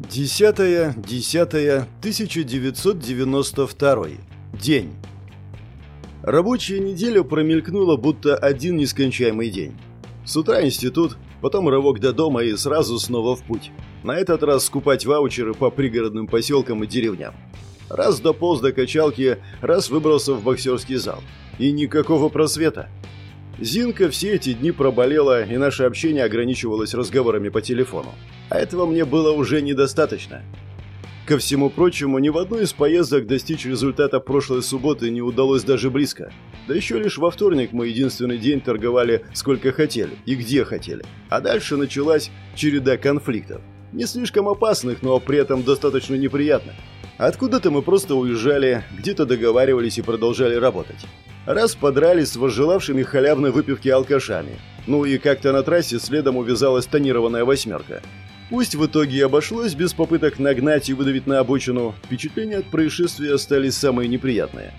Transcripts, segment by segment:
Десятое, десятое, 1992. День. Рабочая неделя промелькнула, будто один нескончаемый день. С утра институт, потом рывок до дома и сразу снова в путь. На этот раз скупать ваучеры по пригородным поселкам и деревням. Раз дополз до качалки, раз выбрался в боксерский зал. И никакого просвета. Зинка все эти дни проболела, и наше общение ограничивалось разговорами по телефону. А этого мне было уже недостаточно. Ко всему прочему, ни в одной из поездок достичь результата прошлой субботы не удалось даже близко. Да еще лишь во вторник мы единственный день торговали сколько хотели и где хотели. А дальше началась череда конфликтов. Не слишком опасных, но при этом достаточно неприятных. Откуда-то мы просто уезжали, где-то договаривались и продолжали работать. Раз подрались с возжелавшими халявной выпивки алкашами. Ну и как-то на трассе следом увязалась тонированная восьмерка. Пусть в итоге и обошлось без попыток нагнать и выдавить на обочину, впечатления от происшествия остались самые неприятные.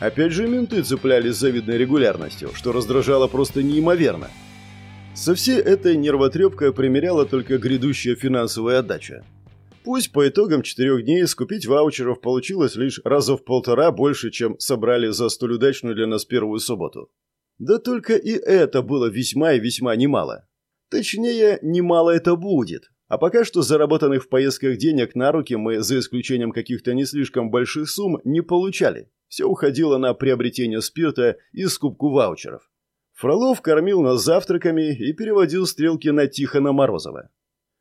Опять же менты цеплялись с завидной регулярностью, что раздражало просто неимоверно. Со всей этой нервотрепкой примеряла только грядущая финансовая отдача. Пусть по итогам четырех дней скупить ваучеров получилось лишь раза в полтора больше, чем собрали за столь удачную для нас первую субботу. Да только и это было весьма и весьма немало. Точнее, немало это будет. А пока что заработанных в поездках денег на руки мы, за исключением каких-то не слишком больших сумм, не получали. Все уходило на приобретение спирта и скупку ваучеров. Фролов кормил нас завтраками и переводил стрелки на Тихона Морозова.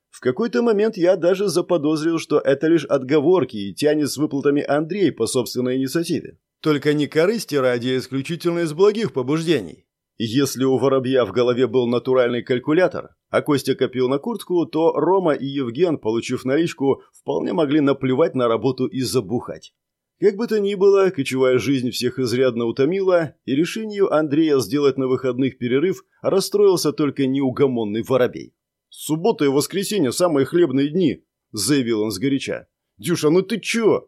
В какой-то момент я даже заподозрил, что это лишь отговорки и тянет с выплатами Андрей по собственной инициативе. Только не корысти ради, а исключительно из благих побуждений. Если у Воробья в голове был натуральный калькулятор, а Костя копил на куртку, то Рома и Евген, получив наличку, вполне могли наплевать на работу и забухать. Как бы то ни было, кочевая жизнь всех изрядно утомила, и решению Андрея сделать на выходных перерыв расстроился только неугомонный Воробей. «Суббота и воскресенье – самые хлебные дни», – заявил он сгоряча. «Дюша, ну ты чё?»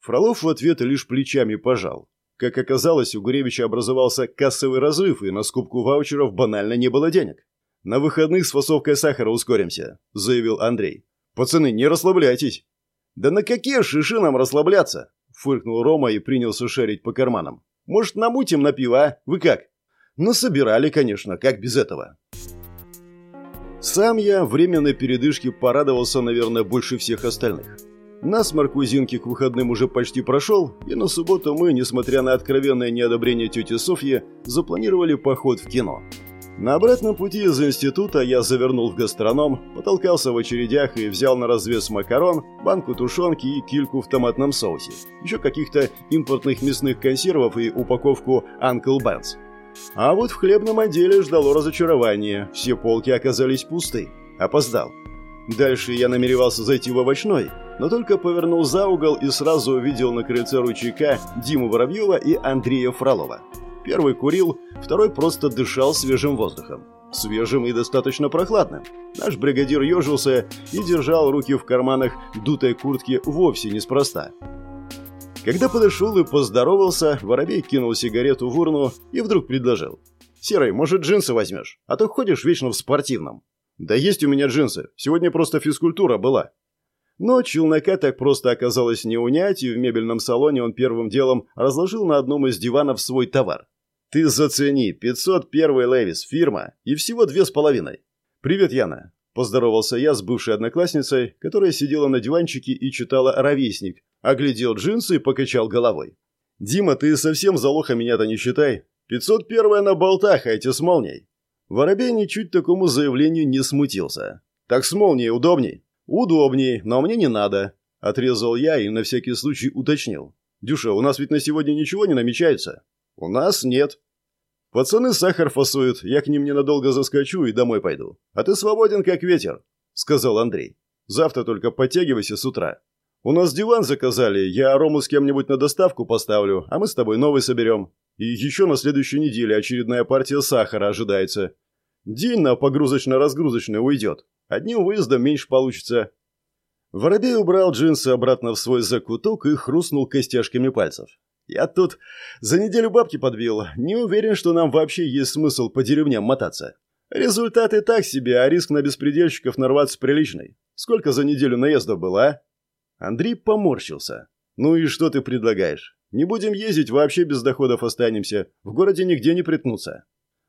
Фролов в ответ лишь плечами пожал. Как оказалось, у Гуревича образовался кассовый разрыв, и на скупку ваучеров банально не было денег. «На выходных с фасовкой сахара ускоримся», – заявил Андрей. «Пацаны, не расслабляйтесь». «Да на какие шиши нам расслабляться?» – фыркнул Рома и принялся шарить по карманам. «Может, намутим на пиво, а? Вы как?» «Ну, собирали, конечно, как без этого». Сам я временной передышке порадовался, наверное, больше всех остальных. Насморк у Зинки к выходным уже почти прошел, и на субботу мы, несмотря на откровенное неодобрение тети Софьи, запланировали поход в кино. На обратном пути из института я завернул в гастроном, потолкался в очередях и взял на развес макарон, банку тушенки и кильку в томатном соусе, еще каких-то импортных мясных консервов и упаковку Uncle Ben's. А вот в хлебном отделе ждало разочарование. Все полки оказались пусты. Опоздал. Дальше я намеревался зайти в овощной, но только повернул за угол и сразу увидел на крыльце ручейка Диму Воробьева и Андрея Фролова. Первый курил, второй просто дышал свежим воздухом. Свежим и достаточно прохладным. Наш бригадир ежился и держал руки в карманах дутой куртки вовсе неспроста. Когда подошел и поздоровался, Воробей кинул сигарету в урну и вдруг предложил. «Серый, может, джинсы возьмешь? А то ходишь вечно в спортивном». «Да есть у меня джинсы. Сегодня просто физкультура была». Но челнока так просто оказалось не унять, и в мебельном салоне он первым делом разложил на одном из диванов свой товар. «Ты зацени, 501 Левис, фирма, и всего две с половиной». «Привет, Яна», – поздоровался я с бывшей одноклассницей, которая сидела на диванчике и читала «Ровесник», Оглядел джинсы и покачал головой. «Дима, ты совсем за лоха меня-то не считай. 501 на болтах, а эти с молнией». Воробей ничуть такому заявлению не смутился. «Так с молнией удобней?» «Удобней, но мне не надо», – отрезал я и на всякий случай уточнил. «Дюша, у нас ведь на сегодня ничего не намечается?» «У нас нет». «Пацаны сахар фасуют, я к ним ненадолго заскочу и домой пойду. А ты свободен, как ветер», – сказал Андрей. «Завтра только подтягивайся с утра. «У нас диван заказали, я Рому с кем-нибудь на доставку поставлю, а мы с тобой новый соберем. И еще на следующей неделе очередная партия сахара ожидается. День на погрузочно-разгрузочный уйдет. Одним выездом меньше получится». Воробей убрал джинсы обратно в свой закуток и хрустнул костяшками пальцев. «Я тут за неделю бабки подбил. Не уверен, что нам вообще есть смысл по деревням мотаться. Результаты так себе, а риск на беспредельщиков нарваться приличный. Сколько за неделю наездов было, а?» Андрей поморщился. «Ну и что ты предлагаешь? Не будем ездить, вообще без доходов останемся. В городе нигде не приткнуться».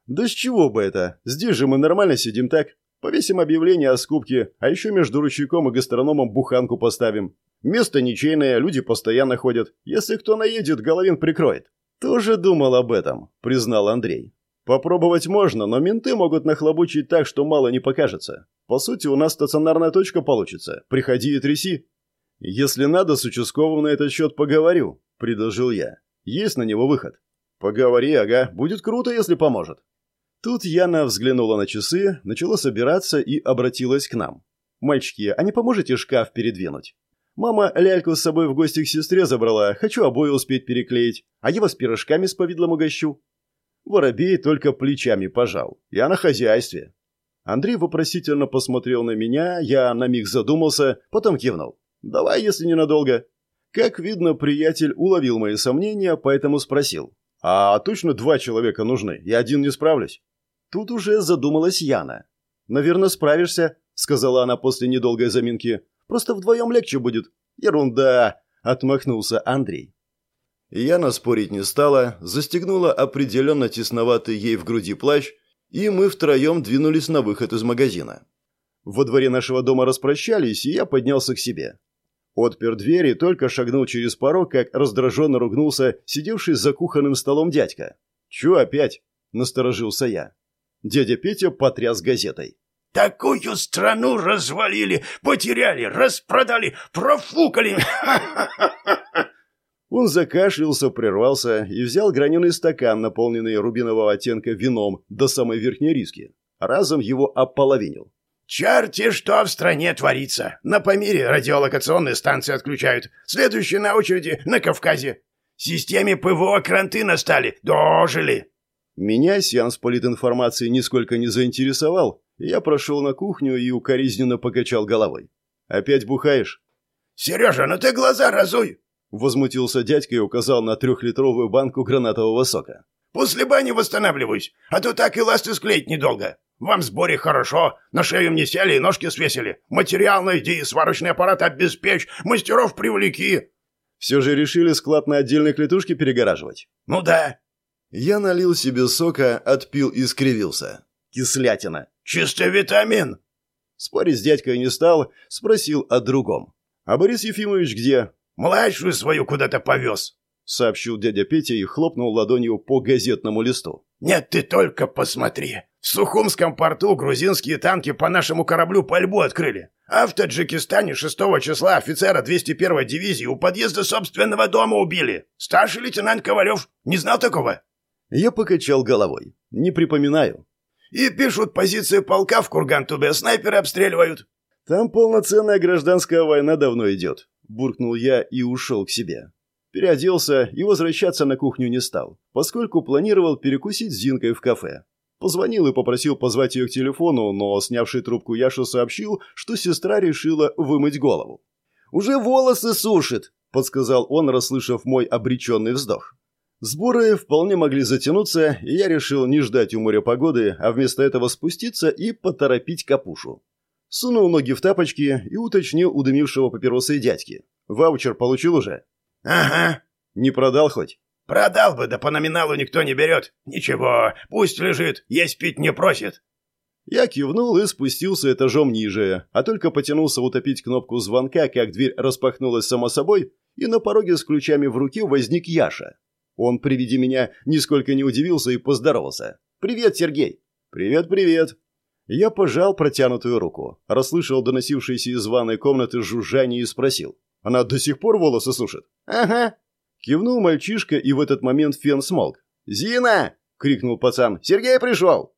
«Да с чего бы это? Здесь же мы нормально сидим так. Повесим объявление о скупке, а еще между ручейком и гастрономом буханку поставим. Место ничейное, люди постоянно ходят. Если кто наедет, Головин прикроет». «Тоже думал об этом», — признал Андрей. «Попробовать можно, но менты могут нахлобучить так, что мало не покажется. По сути, у нас стационарная точка получится. Приходи и тряси». «Если надо, с участковым на этот счет поговорю», — предложил я. «Есть на него выход». «Поговори, ага. Будет круто, если поможет». Тут Яна взглянула на часы, начала собираться и обратилась к нам. «Мальчики, а не поможете шкаф передвинуть?» «Мама ляльку с собой в гости к сестре забрала, хочу обои успеть переклеить, а я вас пирожками с повидлом угощу». Воробей только плечами пожал. «Я на хозяйстве». Андрей вопросительно посмотрел на меня, я на миг задумался, потом кивнул. «Давай, если ненадолго». Как видно, приятель уловил мои сомнения, поэтому спросил. «А точно два человека нужны? Я один не справлюсь?» Тут уже задумалась Яна. «Наверное, справишься», — сказала она после недолгой заминки. «Просто вдвоем легче будет». «Ерунда», — отмахнулся Андрей. Яна спорить не стала, застегнула определенно тесноватый ей в груди плащ, и мы втроем двинулись на выход из магазина. Во дворе нашего дома распрощались, и я поднялся к себе. Отпер дверь и только шагнул через порог, как раздраженно ругнулся сидевший за кухонным столом дядька. «Чё опять?» – насторожился я. Дядя Петя потряс газетой. Такую страну развалили, потеряли, распродали, профукали. Он закашлялся, прервался и взял граненый стакан, наполненный рубинового оттенка вином до самой верхней риски. Разом его ополовинил. «Черти, что в стране творится! На Памире радиолокационные станции отключают. Следующие на очереди на Кавказе. Системе ПВО кранты настали. Дожили!» Меня сеанс политинформации нисколько не заинтересовал. Я прошел на кухню и укоризненно покачал головой. «Опять бухаешь?» «Сережа, ну ты глаза разуй!» Возмутился дядька и указал на трехлитровую банку гранатового сока. «После бани восстанавливаюсь, а то так и ласты склеить недолго. Вам в сборе хорошо, на шею мне сели и ножки свесили. Материал найди, сварочный аппарат обеспечь, мастеров привлеки». «Все же решили склад на отдельной клетушке перегораживать?» «Ну да, я налил себе сока, отпил и скривился. Кислятина. «Чистый витамин!» Спорить с дядькой не стал, спросил о другом. «А Борис Ефимович где?» «Младшую свою куда-то повез», — сообщил дядя Петя и хлопнул ладонью по газетному листу. «Нет, ты только посмотри. В Сухумском порту грузинские танки по нашему кораблю пальбу открыли. А в Таджикистане 6 числа офицера 201-й дивизии у подъезда собственного дома убили. Старший лейтенант Ковалев не знал такого?» Я покачал головой. Не припоминаю. И пишут позиции полка в Курган-Тубе, снайперы обстреливают. Там полноценная гражданская война давно идет. Буркнул я и ушел к себе. Переоделся и возвращаться на кухню не стал, поскольку планировал перекусить с Зинкой в кафе. Позвонил и попросил позвать ее к телефону, но снявший трубку Яша сообщил, что сестра решила вымыть голову. «Уже волосы сушит», — подсказал он, расслышав мой обреченный вздох. Сборы вполне могли затянуться, и я решил не ждать у моря погоды, а вместо этого спуститься и поторопить капушу. Сунул ноги в тапочки и уточнил у дымившего папиросы дядьки. «Ваучер получил уже?» «Ага». «Не продал хоть?» «Продал бы, да по номиналу никто не берет. Ничего, пусть лежит, есть пить не просит». Я кивнул и спустился этажом ниже, а только потянулся утопить кнопку звонка, как дверь распахнулась само собой, и на пороге с ключами в руке возник Яша. Он при виде меня нисколько не удивился и поздоровался. «Привет, Сергей!» «Привет, привет!» Я пожал протянутую руку, расслышал доносившиеся из ванной комнаты жужжание и спросил. «Она до сих пор волосы сушит?» «Ага!» Кивнул мальчишка, и в этот момент фен смолк. «Зина!» — крикнул пацан. «Сергей пришел!»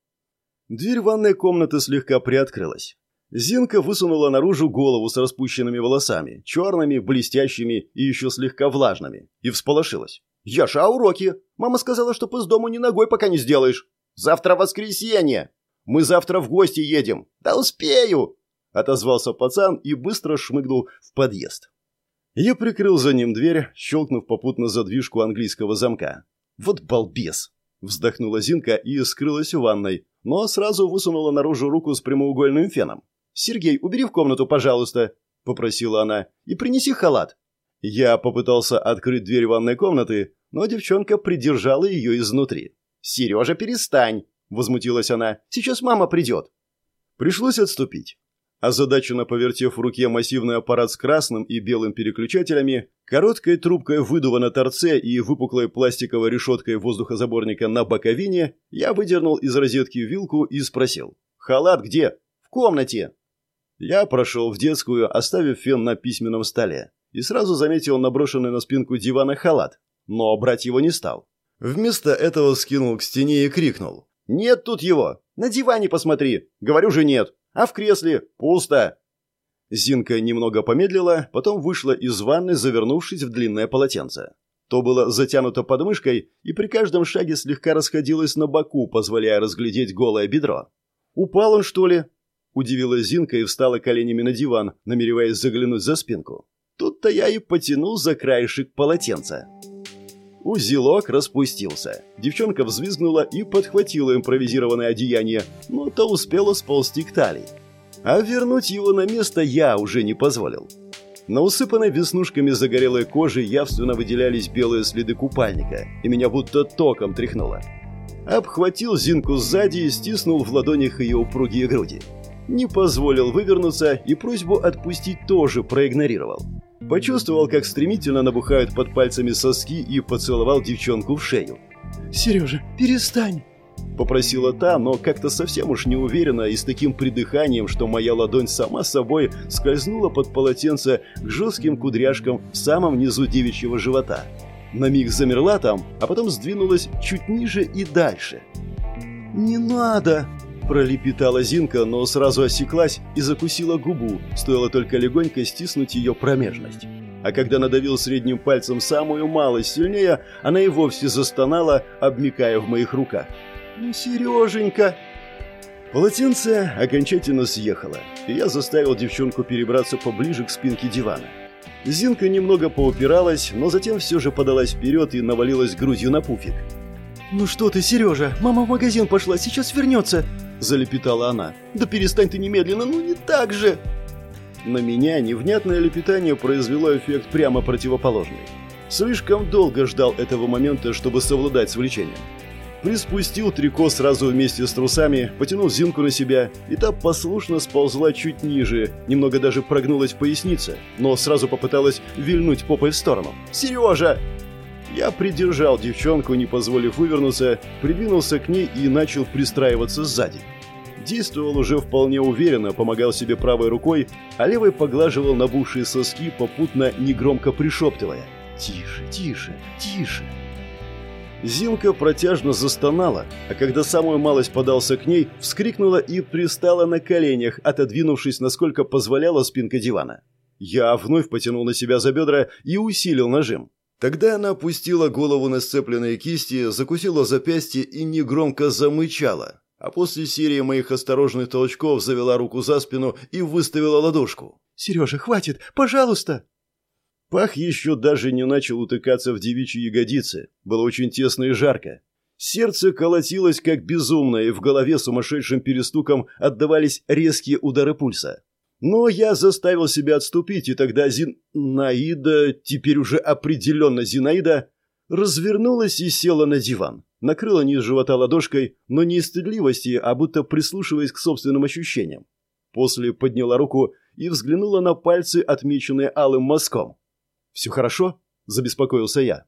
Дверь ванной комнаты слегка приоткрылась. Зинка высунула наружу голову с распущенными волосами, черными, блестящими и еще слегка влажными, и всполошилась. «Яша, а уроки? Мама сказала, что из дому ни ногой пока не сделаешь. Завтра воскресенье. Мы завтра в гости едем. Да успею!» Отозвался пацан и быстро шмыгнул в подъезд. Я прикрыл за ним дверь, щелкнув попутно задвижку английского замка. «Вот балбес!» Вздохнула Зинка и скрылась в ванной, но сразу высунула наружу руку с прямоугольным феном. «Сергей, убери в комнату, пожалуйста», — попросила она, — «и принеси халат». Я попытался открыть дверь ванной комнаты, но девчонка придержала ее изнутри. «Сережа, перестань!» — возмутилась она. «Сейчас мама придет». Пришлось отступить. Озадаченно повертев в руке массивный аппарат с красным и белым переключателями, короткой трубкой выдува на торце и выпуклой пластиковой решеткой воздухозаборника на боковине, я выдернул из розетки вилку и спросил. «Халат где?» «В комнате». Я прошел в детскую, оставив фен на письменном столе, и сразу заметил наброшенный на спинку дивана халат, но брать его не стал. Вместо этого скинул к стене и крикнул. «Нет тут его! На диване посмотри! Говорю же нет!» А в кресле пусто. Зинка немного помедлила, потом вышла из ванны, завернувшись в длинное полотенце. То было затянуто подмышкой и при каждом шаге слегка расходилось на боку, позволяя разглядеть голое бедро. «Упал он, что ли?» Удивилась Зинка и встала коленями на диван, намереваясь заглянуть за спинку. Тут-то я и потянул за краешек полотенца. Узелок распустился. Девчонка взвизгнула и подхватила импровизированное одеяние, но то успела сползти к талии. А вернуть его на место я уже не позволил. На усыпанной веснушками загорелой коже явственно выделялись белые следы купальника, и меня будто током тряхнуло. Обхватил Зинку сзади и стиснул в ладонях ее упругие груди. Не позволил вывернуться и просьбу отпустить тоже проигнорировал. Почувствовал, как стремительно набухают под пальцами соски и поцеловал девчонку в шею. «Сережа, перестань!» Попросила та, но как-то совсем уж неуверенно и с таким придыханием, что моя ладонь сама собой скользнула под полотенце к жестким кудряшкам в самом низу девичьего живота. На миг замерла там, а потом сдвинулась чуть ниже и дальше. «Не надо!» Пролепетала Зинка, но сразу осеклась и закусила губу, стоило только легонько стиснуть ее промежность. А когда надавил средним пальцем самую малость сильнее, она и вовсе застонала, обмикая в моих руках. «Ну, Сереженька!» Полотенце окончательно съехало, и я заставил девчонку перебраться поближе к спинке дивана. Зинка немного поупиралась, но затем все же подалась вперед и навалилась грудью на пуфик. «Ну что ты, Сережа, мама в магазин пошла, сейчас вернется!» – залепетала она. «Да перестань ты немедленно, ну не так же!» На меня невнятное лепетание произвело эффект прямо противоположный. Слишком долго ждал этого момента, чтобы совладать с влечением. Приспустил трико сразу вместе с трусами, потянул Зинку на себя, и та послушно сползла чуть ниже, немного даже прогнулась поясница, но сразу попыталась вильнуть попой в сторону. «Сережа!» Я придержал девчонку, не позволив вывернуться, придвинулся к ней и начал пристраиваться сзади. Действовал уже вполне уверенно, помогал себе правой рукой, а левой поглаживал набухшие соски, попутно негромко пришептывая «Тише, тише, тише». Зинка протяжно застонала, а когда самую малость подался к ней, вскрикнула и пристала на коленях, отодвинувшись, насколько позволяла спинка дивана. Я вновь потянул на себя за бедра и усилил нажим. Тогда она опустила голову на сцепленные кисти, закусила запястье и негромко замычала, а после серии моих осторожных толчков завела руку за спину и выставила ладошку. «Сережа, хватит! Пожалуйста!» Пах еще даже не начал утыкаться в девичьи ягодицы. Было очень тесно и жарко. Сердце колотилось как безумное, и в голове сумасшедшим перестуком отдавались резкие удары пульса. Но я заставил себя отступить, и тогда Зинаида, теперь уже определенно Зинаида, развернулась и села на диван. Накрыла низ живота ладошкой, но не из стыдливости, а будто прислушиваясь к собственным ощущениям. После подняла руку и взглянула на пальцы, отмеченные алым мазком. «Все хорошо?» – забеспокоился я.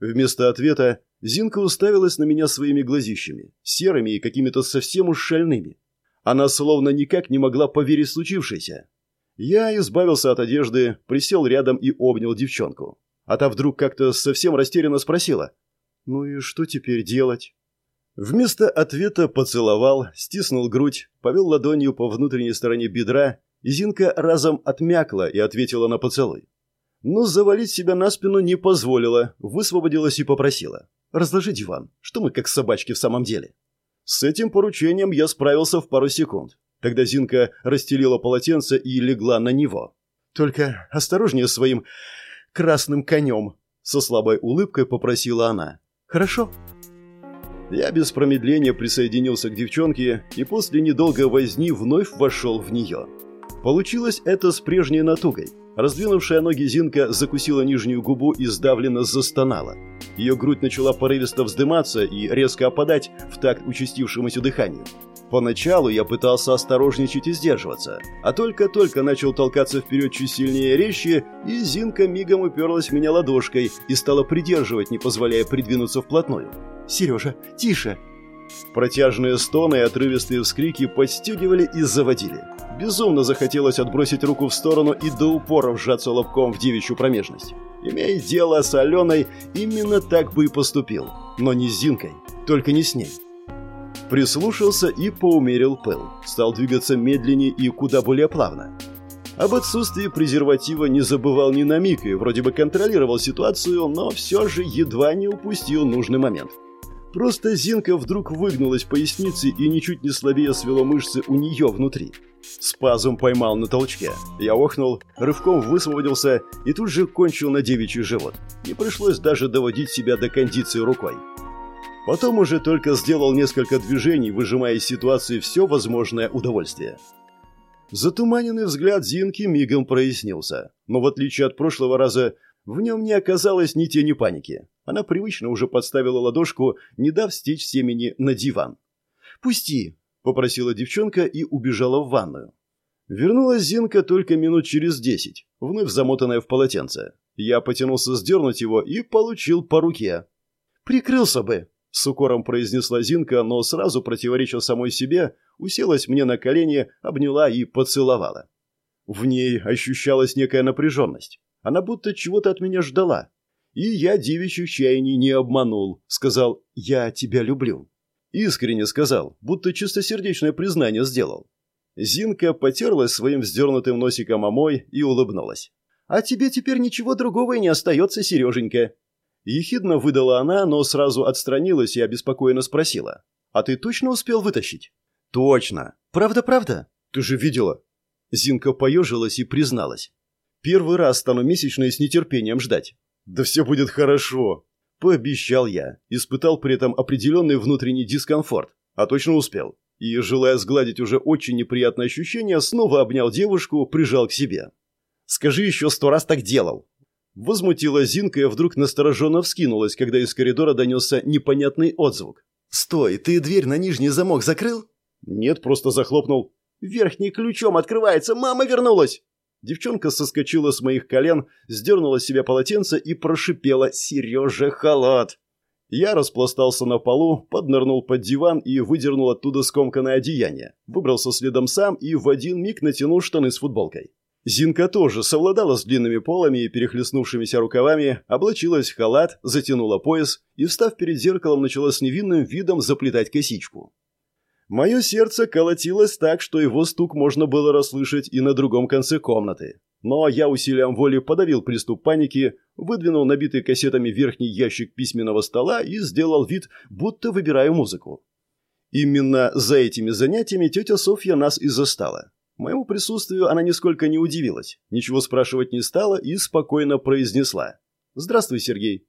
Вместо ответа Зинка уставилась на меня своими глазищами, серыми и какими-то совсем уж шальными. Она словно никак не могла поверить в случившееся. Я избавился от одежды, присел рядом и обнял девчонку. А та вдруг как-то совсем растерянно спросила. «Ну и что теперь делать?» Вместо ответа поцеловал, стиснул грудь, повел ладонью по внутренней стороне бедра, и Зинка разом отмякла и ответила на поцелуй. Но завалить себя на спину не позволила, высвободилась и попросила. «Разложи диван, что мы как собачки в самом деле?» С этим поручением я справился в пару секунд. Тогда Зинка расстелила полотенце и легла на него. «Только осторожнее своим красным конем», — со слабой улыбкой попросила она. «Хорошо?» Я без промедления присоединился к девчонке и после недолгой возни вновь вошел в нее. Получилось это с прежней натугой. Раздвинувшая ноги Зинка закусила нижнюю губу и сдавленно застонала. Ее грудь начала порывисто вздыматься и резко опадать в такт участившемуся дыханию. Поначалу я пытался осторожничать и сдерживаться, а только-только начал толкаться вперед чуть сильнее резче, и Зинка мигом уперлась меня ладошкой и стала придерживать, не позволяя придвинуться вплотную. «Сережа, тише!» Протяжные стоны и отрывистые вскрики подстегивали и заводили. Безумно захотелось отбросить руку в сторону и до упора вжаться лобком в девичью промежность. Имея дело с Аленой, именно так бы и поступил. Но не с Зинкой, только не с ней. Прислушался и поумерил пыл. Стал двигаться медленнее и куда более плавно. Об отсутствии презерватива не забывал ни на миг и вроде бы контролировал ситуацию, но все же едва не упустил нужный момент. Просто Зинка вдруг выгнулась поясницей и ничуть не слабее свело мышцы у нее внутри. Спазм поймал на толчке. Я охнул, рывком высвободился и тут же кончил на девичий живот. Не пришлось даже доводить себя до кондиции рукой. Потом уже только сделал несколько движений, выжимая из ситуации все возможное удовольствие. Затуманенный взгляд Зинки мигом прояснился, но в отличие от прошлого раза, в нем не оказалось ни тени паники. Она привычно уже подставила ладошку, не дав стечь семени на диван. «Пусти!» – попросила девчонка и убежала в ванную. Вернулась Зинка только минут через десять, вновь замотанная в полотенце. Я потянулся сдернуть его и получил по руке. «Прикрылся бы!» – с укором произнесла Зинка, но сразу, противореча самой себе, уселась мне на колени, обняла и поцеловала. В ней ощущалась некая напряженность. Она будто чего-то от меня ждала. И я девичьих чаяний не обманул. Сказал «Я тебя люблю». Искренне сказал, будто чистосердечное признание сделал. Зинка потерлась своим вздернутым носиком омой и улыбнулась. «А тебе теперь ничего другого и не остается, Сереженька». Ехидно выдала она, но сразу отстранилась и обеспокоенно спросила. «А ты точно успел вытащить?» «Точно. Правда-правда? Ты же видела?» Зинка поежилась и призналась. «Первый раз стану месячные с нетерпением ждать. «Да все будет хорошо», – пообещал я. Испытал при этом определенный внутренний дискомфорт, а точно успел. И, желая сгладить уже очень неприятное ощущение, снова обнял девушку, прижал к себе. «Скажи, еще сто раз так делал». Возмутила Зинка и вдруг настороженно вскинулась, когда из коридора донесся непонятный отзвук. «Стой, ты дверь на нижний замок закрыл?» «Нет, просто захлопнул». «Верхний ключом открывается, мама вернулась!» Девчонка соскочила с моих колен, сдернула с себя полотенце и прошипела «Сережа, халат!». Я распластался на полу, поднырнул под диван и выдернул оттуда скомканное одеяние. Выбрался следом сам и в один миг натянул штаны с футболкой. Зинка тоже совладала с длинными полами и перехлестнувшимися рукавами, облачилась в халат, затянула пояс и, встав перед зеркалом, начала с невинным видом заплетать косичку. Мое сердце колотилось так, что его стук можно было расслышать и на другом конце комнаты. Но я усилием воли подавил приступ паники, выдвинул набитый кассетами верхний ящик письменного стола и сделал вид, будто выбираю музыку. Именно за этими занятиями тетя Софья нас и застала. Моему присутствию она нисколько не удивилась, ничего спрашивать не стала и спокойно произнесла. «Здравствуй, Сергей.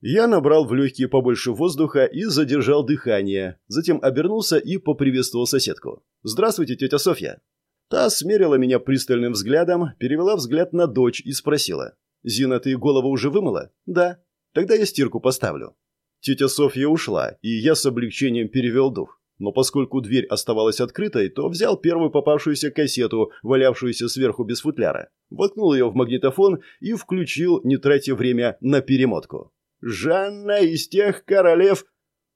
Я набрал в легкие побольше воздуха и задержал дыхание, затем обернулся и поприветствовал соседку. «Здравствуйте, тетя Софья!» Та смерила меня пристальным взглядом, перевела взгляд на дочь и спросила. «Зина, ты голову уже вымыла?» «Да». «Тогда я стирку поставлю». Тетя Софья ушла, и я с облегчением перевел дух. Но поскольку дверь оставалась открытой, то взял первую попавшуюся кассету, валявшуюся сверху без футляра, воткнул ее в магнитофон и включил, не тратя время, на перемотку. Жанна из тех королев...»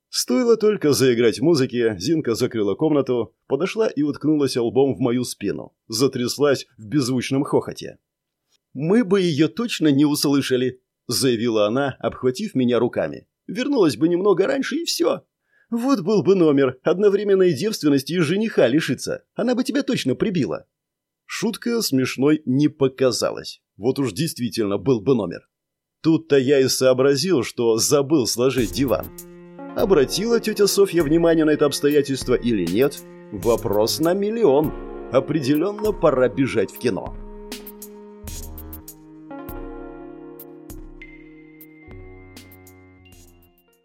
Стоило только заиграть музыке, Зинка закрыла комнату, подошла и уткнулась лбом в мою спину. Затряслась в беззвучном хохоте. «Мы бы ее точно не услышали», — заявила она, обхватив меня руками. «Вернулась бы немного раньше, и все. Вот был бы номер, одновременной девственности и жениха лишиться. Она бы тебя точно прибила». Шутка смешной не показалась. Вот уж действительно был бы номер. Тут-то я и сообразил, что забыл сложить диван. Обратила тетя Софья внимание на это обстоятельство или нет? Вопрос на миллион. Определенно пора бежать в кино.